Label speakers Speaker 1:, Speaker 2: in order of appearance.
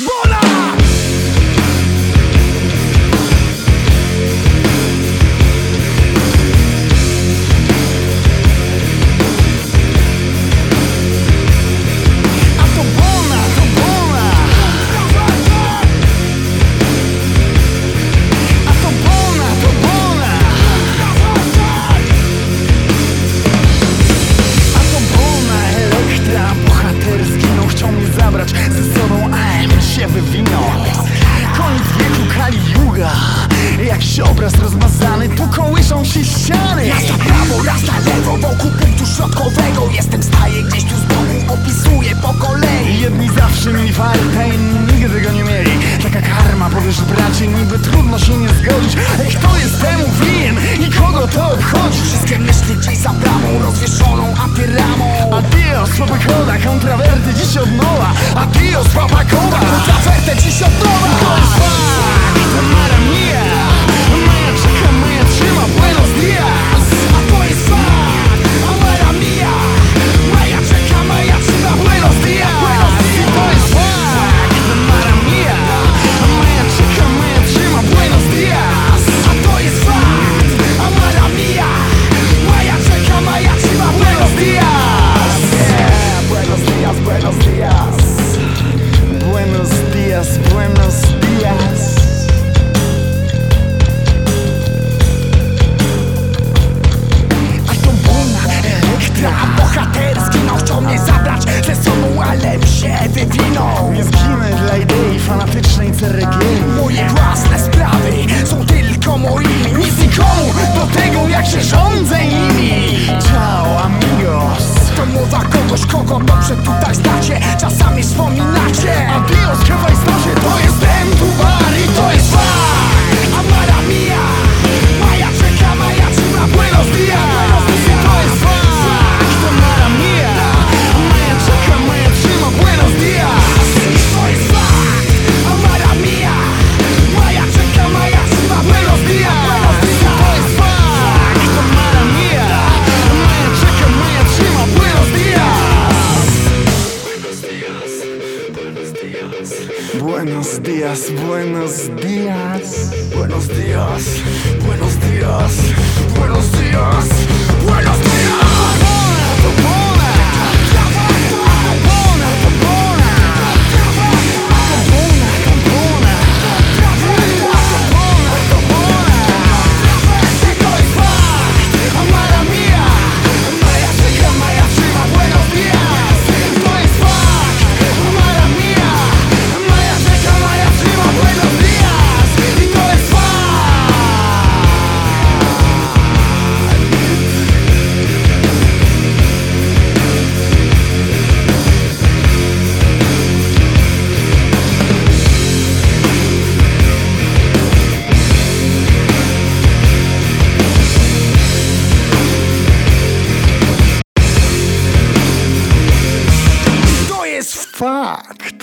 Speaker 1: Roll obraz rozmazany Tu kołyszą się ściany.
Speaker 2: Raz na prawo, raz na lewo Wokół punktu środkowego. Jestem staję gdzieś tu z domu Opisuję po kolei.
Speaker 1: Jedni zawsze mieli farta Inni nigdy go nie mieli. Taka karma, powiesz bracie Niby trudno się nie zgodzić. Ej, kto jest temu winien? I kogo to obchodzi?
Speaker 2: Wszystkie myśli gdzieś za bramą Rozwieszoną antyramą
Speaker 1: Adios, popakoda, kontrawerty Dziś odnowa Adios, acha que
Speaker 2: estás
Speaker 1: buenos días, buenos
Speaker 2: días.
Speaker 1: Buenos días, buenos días, buenos
Speaker 2: días.
Speaker 1: fuck.